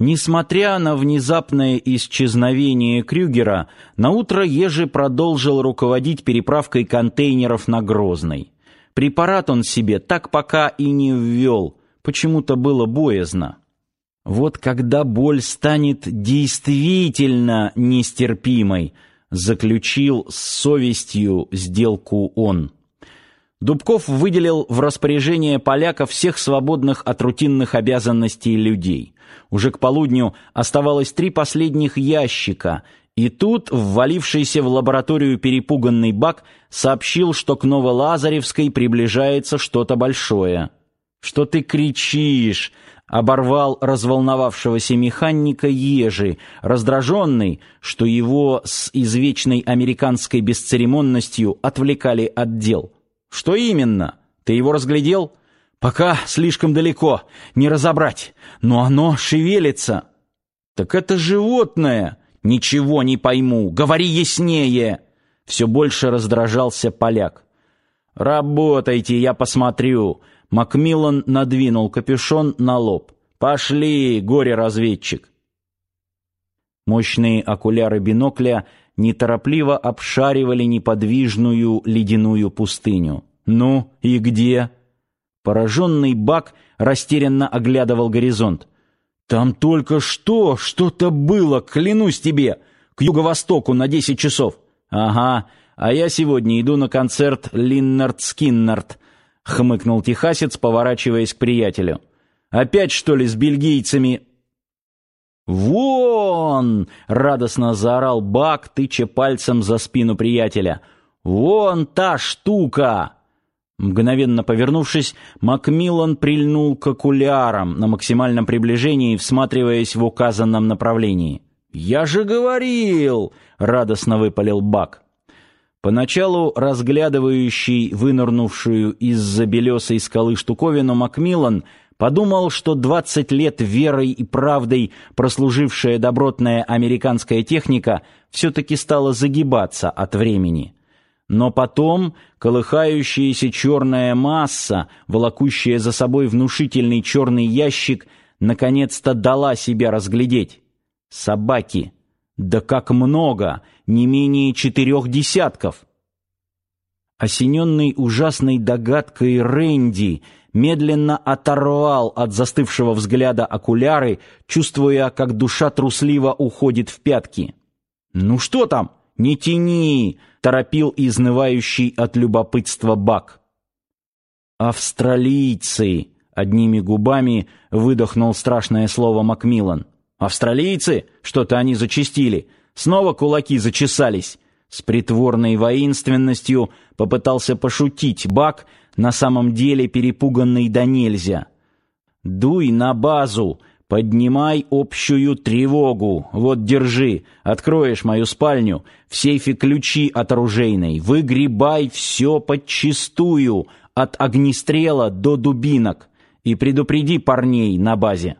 Несмотря на внезапное исчезновение Крюгера, наутро Ежи продолжил руководить переправкой контейнеров на Грозный. Препарат он себе так пока и не ввел, почему-то было боязно. Вот когда боль станет действительно нестерпимой, заключил с совестью сделку он. Дубков выделил в распоряжение поляка всех свободных от рутинных обязанностей людей. Уже к полудню оставалось три последних ящика, и тут ввалившийся в лабораторию перепуганный Бак сообщил, что к Новолазаревской приближается что-то большое. «Что ты кричишь?» — оборвал разволновавшегося механика Ежи, раздраженный, что его с извечной американской бесцеремонностью отвлекали от дел. Что именно? Ты его разглядел? Пока слишком далеко, не разобрать, но оно шевелится. Так это животное. Ничего не пойму. Говори яснее. Все больше раздражался поляк. Работайте, я посмотрю. Макмиллан надвинул капюшон на лоб. Пошли, горе-разведчик. Мощные окуляры бинокля неторопливо обшаривали неподвижную ледяную пустыню. «Ну и где?» Пораженный Бак растерянно оглядывал горизонт. «Там только что что-то было, клянусь тебе, к юго-востоку на десять часов». «Ага, а я сегодня иду на концерт Линнард-Скиннард», — хмыкнул техасец, поворачиваясь к приятелю. «Опять, что ли, с бельгийцами «Вон!» — радостно заорал Бак, тыча пальцем за спину приятеля. «Вон та штука!» Мгновенно повернувшись, Макмиллан прильнул к окулярам на максимальном приближении, всматриваясь в указанном направлении. «Я же говорил!» — радостно выпалил Бак. Поначалу разглядывающий вынырнувшую из-за белесой скалы штуковину Макмиллан Подумал, что 20 лет верой и правдой прослужившая добротная американская техника все-таки стала загибаться от времени. Но потом колыхающаяся черная масса, волокущая за собой внушительный черный ящик, наконец-то дала себя разглядеть. Собаки. Да как много! Не менее четырех десятков! Осененный ужасной догадкой Рэнди — медленно оторвал от застывшего взгляда окуляры, чувствуя, как душа трусливо уходит в пятки. «Ну что там? Не тяни!» — торопил изнывающий от любопытства Бак. «Австралийцы!» — одними губами выдохнул страшное слово Макмиллан. «Австралийцы? Что-то они зачистили. Снова кулаки зачесались». С притворной воинственностью попытался пошутить Бак, на самом деле перепуганный до нельзя. «Дуй на базу! Поднимай общую тревогу! Вот, держи! Откроешь мою спальню, в сейфе ключи от оружейной, выгребай все подчистую, от огнестрела до дубинок, и предупреди парней на базе.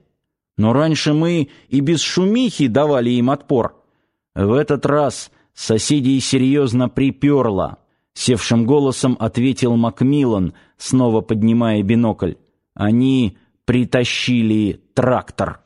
Но раньше мы и без шумихи давали им отпор. В этот раз соседей серьезно приперло» севшим голосом ответил Макмиллан, снова поднимая бинокль. Они притащили трактор.